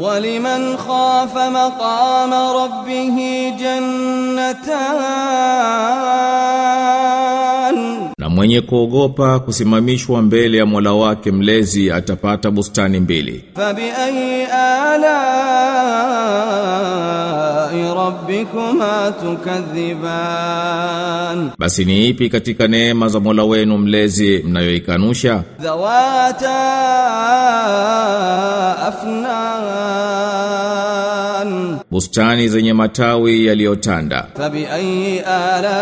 ولمن خاف مقام ربه جنتان Na mwenye kuogopa kusimamishwa mbele ya Mola wake mlezi atapata bustani mbili. فبأي آلاء rabbikuma tukadhiban, basi ni ipi katika neema za Mola wenu mlezi mnayoikanusha? zawata afnan bustani zenye matawi yaliyotanda. Fabi ayi alai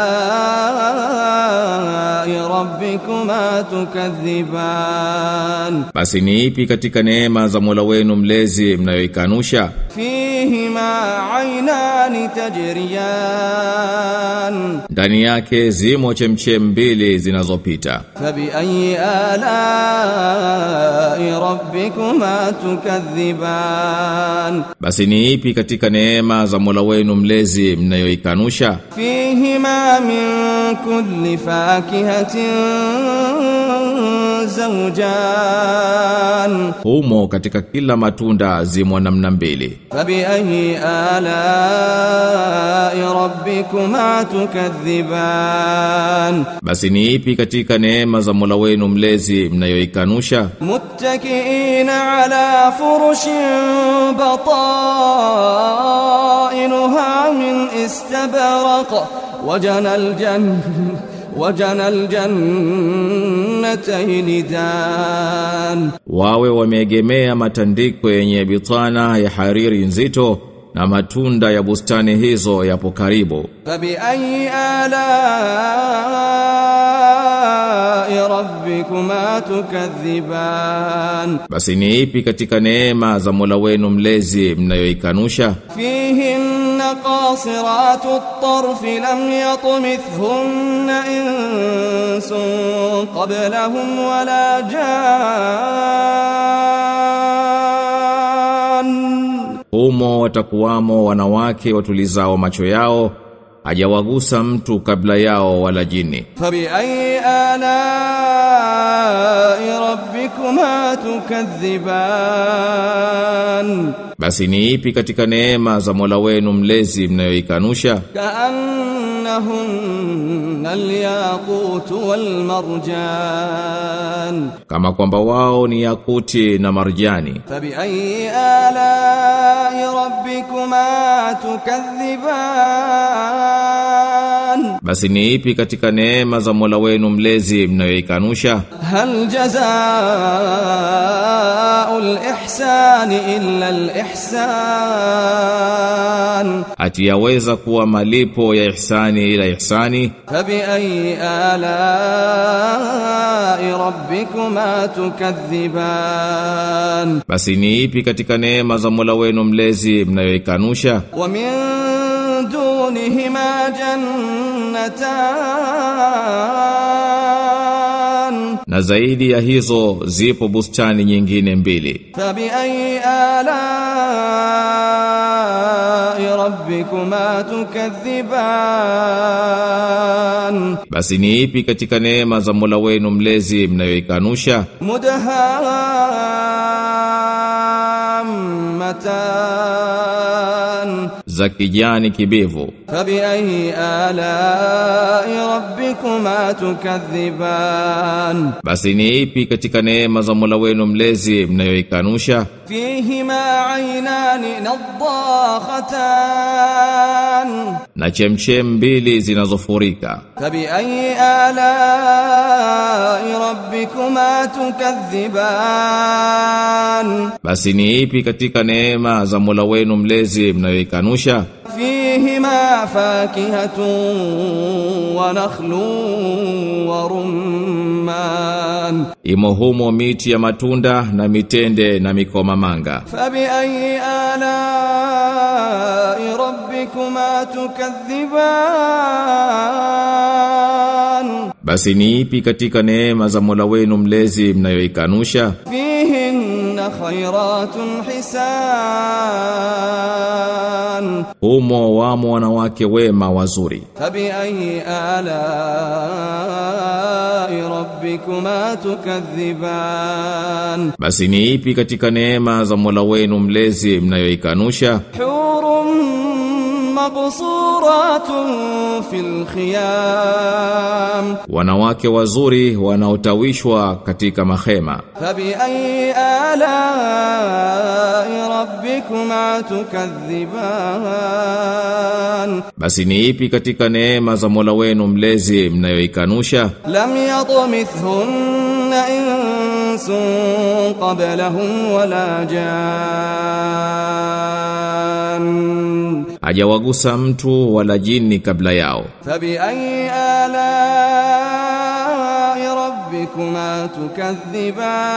rabbikuma tukadhiban, basi ni ipi katika neema za Mola wenu mlezi mnayoikanusha? Fihima aynan tajriyan, ndani yake zimo chemchem mbili zinazopita. Fabi ayi alai rabbikuma tukadhiban, basi ni ipi katika neema neema za Mola wenu mlezi mnayoikanusha? Fihima min kulli fakihatin zawjan, humo katika kila matunda zimwa namna mbili. Fabi ayi ala rabbikuma tukadhiban, basi ni ipi katika neema za Mola wenu mlezi mnayoikanusha? Muttakiina ala furushin batan من استبرق وجنى الجن وجنى الجنتين دان Wawe wameegemea matandiko yenye bitana ya hariri nzito na matunda ya bustani hizo yapo karibu. فبأي آلاء rabbikuma tukadhiban, basi ni ipi katika neema za Mola wenu mlezi mnayoikanusha? Fihinna qasiratu at-tarf lam yatmithhunna insun qablahum wala jan, humo watakuwamo wanawake watulizao macho yao hajawagusa mtu kabla yao wala jini. Fabi ayi ala rabbikuma tukadhiban, basi ni ipi katika neema za Mola wenu mlezi mnayoikanusha? Kaannahunna alyaqut walmarjan kama kwamba wao ni yakuti na marjani. Fabi ayi ala rabbikuma tukadhiban. Basi ni ipi katika neema za Mola wenu mlezi mnayoikanusha? Hal jazaa'ul ihsan illa al ihsan, ati yaweza kuwa malipo ya ihsani ila ihsani. Fabi ayi ala'i rabbikuma tukadhiban, basi ni ipi katika neema za Mola wenu mlezi mnayoikanusha? wa min دونهما جنتان Na zaidi ya hizo zipo bustani nyingine mbili. فبأي آلاء ربكما تكذبان Basi ni ipi katika neema za Mola wenu mlezi mnayoikanusha? مدهامتان za kijani kibivu. Fabi ayi ala rabbikuma tukadhiban, basi ni ipi katika neema za Mola wenu mlezi mnayoikanusha? Fihima aynani nadhakhatan na chemchem mbili zinazofurika. tabi ayi ala rabbikuma tukadhiban, basi ni ipi katika neema za Mola wenu mlezi mnayoikanusha? Fihima fakihatun wa nakhlun wa rumman imohumo miti ya matunda na mitende na mikomamanga. Fabi ayi rabbikuma tukadhiban, basi ni ipi katika neema za Mola wenu mlezi mnayoikanusha? Fihinna khairatun humo wamo wanawake wema wazuri. tabi ayi ala rabbikuma tukadhiban, basi ni ipi katika neema za Mola wenu mlezi mnayoikanusha? Huru fil khiyam, wanawake wazuri wanaotawishwa katika mahema. Fabi ala rabbikuma basi ni ipi katika neema za Mola wenu mlezi mnayoikanusha? Lam insun qablahum wala jan hajawagusa mtu wala jini kabla yao. Fabi ala ربكما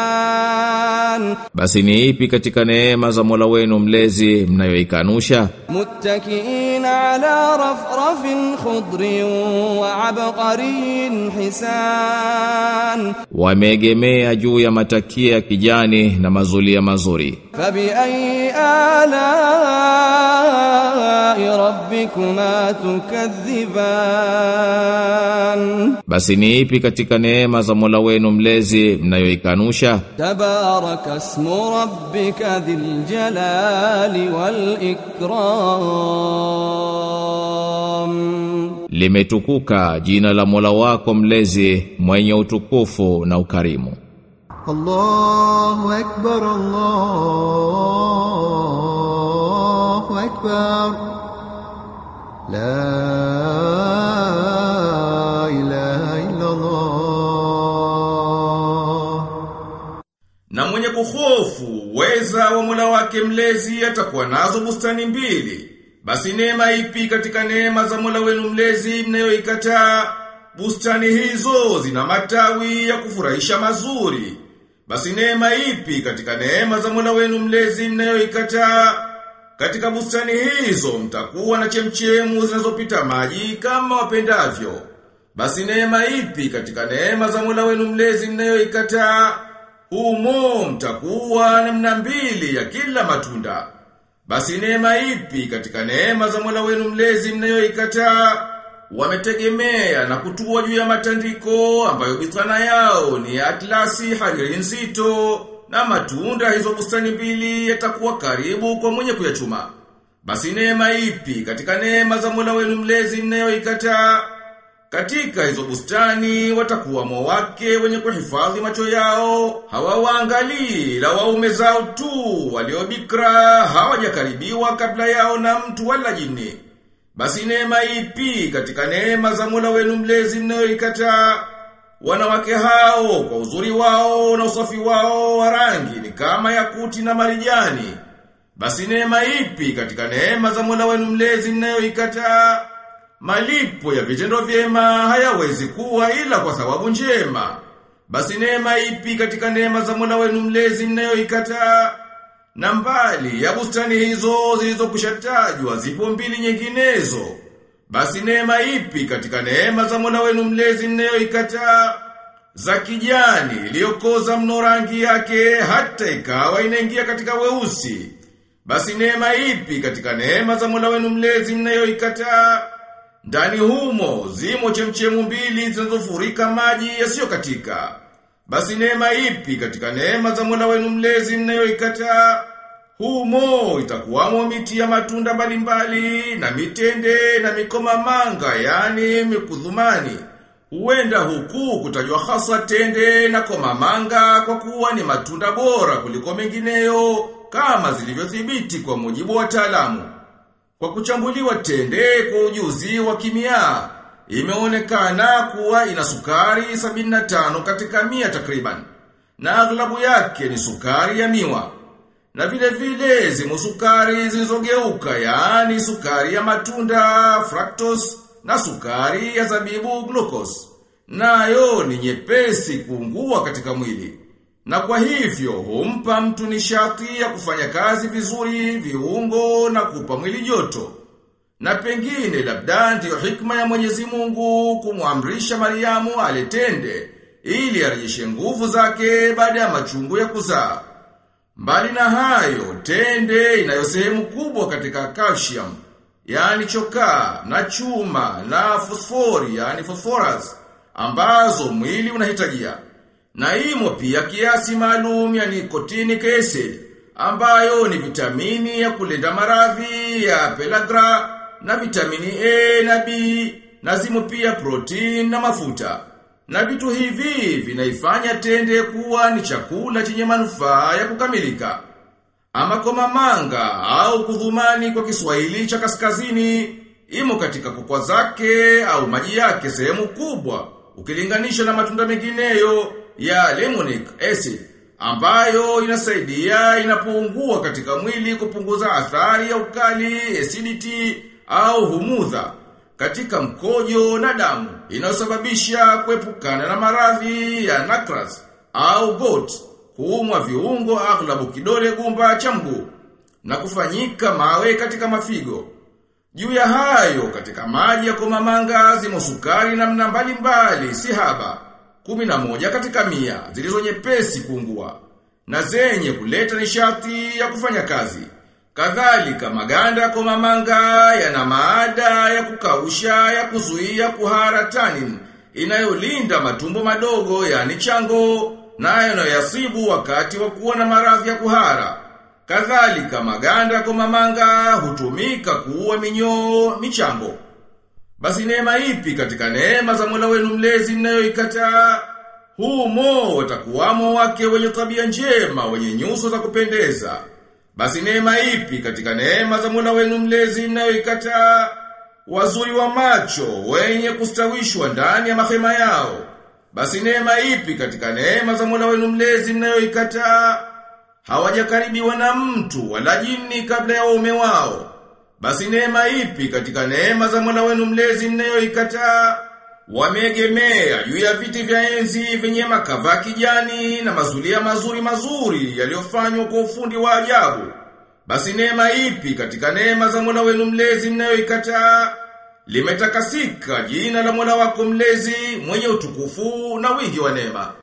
تكذبان basi ni ipi katika neema za Mola wenu mlezi mnayoikanusha متكئين على رفرف خضر وعبقري حسان wameegemea juu ya matakia ya kijani na mazulia mazuri فبأي آلاء ربكما تكذبان basi ni ipi katika neema za Mola wenu mlezi mnayoikanusha? Tabaraka ismu rabbika dhil jalali wal ikram, limetukuka jina la Mola wako mlezi mwenye utukufu na ukarimu. Allahu akbar, Allahu akbar la kuhofu weza wa Mola wake mlezi atakuwa nazo bustani mbili. Basi neema ipi katika neema za Mola wenu mlezi mnayoikataa? Bustani hizo zina matawi ya kufurahisha mazuri. Basi neema ipi katika neema za Mola wenu mlezi mnayoikataa? Katika bustani hizo mtakuwa na chemchemu zinazopita maji kama wapendavyo. Basi neema ipi katika neema za Mola wenu mlezi mnayoikataa? Humo mtakuwa namna mbili ya kila matunda. Basi neema ipi katika neema za Mola wenu mlezi mnayoikataa? Wametegemea na kutua juu ya matandiko ambayo bitana yao ni atlasi hariri nzito na matunda hizo bustani mbili yatakuwa karibu kwa mwenye kuyachuma. Basi neema ipi katika neema za Mola wenu mlezi mnayoikataa? Katika hizo bustani watakuwa mwa wake wenye kuhifadhi macho yao, hawawaangalii la waume zao tu waliobikra hawajakaribiwa kabla yao na mtu wala jini. Basi neema ipi katika neema za Mola wenu mlezi mnayoikataa? Wanawake hao kwa uzuri wao na usafi wao wa rangi ni kama yakuti na marijani. Basi neema ipi katika neema za Mola wenu mlezi mnayoikataa? Malipo ya vitendo vyema hayawezi kuwa ila kwa sababu njema. Basi neema ipi katika neema za Mola wenu mlezi mnayoikataa? Na mbali ya bustani hizo zilizokushatajwa zipo mbili nyinginezo. Basi neema ipi katika neema za Mola wenu mlezi mnayoikataa? Za kijani iliyokoza mno rangi yake hata ikawa inaingia katika weusi. Basi neema ipi katika neema za Mola wenu mlezi mnayoikataa? Ndani humo zimo chemchemu mbili zinazofurika maji yasiyokatika. Basi neema ipi katika neema za Mola wenu mlezi mnayoikataa? Humo itakuwamo miti ya matunda mbalimbali na mitende na mikoma manga yani mikudhumani. Huenda huku kutajwa hasa tende na koma manga kwa kuwa ni matunda bora kuliko mengineyo kama zilivyothibiti kwa mujibu wa wataalamu. Kwa kuchambuliwa tende kwa ujuzi wa kimia, imeonekana kuwa ina sukari 75 katika mia takriban. Na aglabu yake ni sukari ya miwa. Na vile vile zimo sukari zilizogeuka, yaani sukari ya matunda, fructose, na sukari ya zabibu, glucose. Nayo ni nyepesi kuungua katika mwili. Na kwa hivyo humpa mtu nishati ya kufanya kazi vizuri, viungo na kupa mwili joto. Na pengine labda ndiyo hikma ya Mwenyezi Mungu kumwamrisha Mariamu aletende ili arejeshe nguvu zake baada ya machungu ya kuzaa. Mbali na hayo, tende inayo sehemu kubwa katika calcium yani chokaa na chuma na fosfori yani phosphorus ambazo mwili unahitajia. Na imo pia kiasi maalum ya nikotini kese ambayo ni vitamini ya kulinda maradhi ya pelagra na vitamini A na B na zimo pia protein na mafuta. Na vitu hivi vinaifanya tende kuwa ni chakula chenye manufaa ya kukamilika. Ama kwa mamanga au kudhumani kwa Kiswahili cha kaskazini imo katika kokwa zake au maji yake sehemu kubwa ukilinganisha na matunda mengineyo ya lemonic acid ambayo inasaidia inapungua katika mwili kupunguza athari ya ukali acidity au humudha katika mkojo na damu inayosababisha kuepukana na maradhi ya nakras au gout kuumwa viungo aghlabu kidole gumba cha mguu na kufanyika mawe katika mafigo. Juu ya hayo katika maji ya komamanga zimo sukari namna mbalimbali si haba. Kumi na moja katika mia zilizo nyepesi kuungua na zenye kuleta nishati ya kufanya kazi. Kadhalika maganda kwa mamanga yana maada ya kukausha ya kuzuia kuhara tanin inayolinda matumbo madogo yani chango nayo yanayasibu wakati wa kuwa na maradhi ya kuhara. Kadhalika maganda kwa mamanga hutumika kuua minyoo michango. Basi neema ipi katika neema za Mola wenu mlezi mnayoikataa? Humo watakuwamo wake wenye tabia njema, wenye nyuso za kupendeza. Basi neema ipi katika neema za Mola wenu mlezi mnayoikataa? Wazuri wa macho, wenye kustawishwa ndani ya mahema yao. Basi neema ipi katika neema za Mola wenu mlezi mnayoikataa? Hawajakaribiwa na mtu wala jini kabla ya waume wao. Basi neema ipi katika neema za Mola wenu mlezi mnayoikataa? Wameegemea juu ya viti vya enzi vyenye makava kijani na mazulia mazuri mazuri yaliyofanywa kwa ufundi wa ajabu. Basi neema ipi katika neema za Mola wenu mlezi mnayoikataa? Limetakasika jina la Mola wako mlezi mwenye utukufu na wingi wa neema.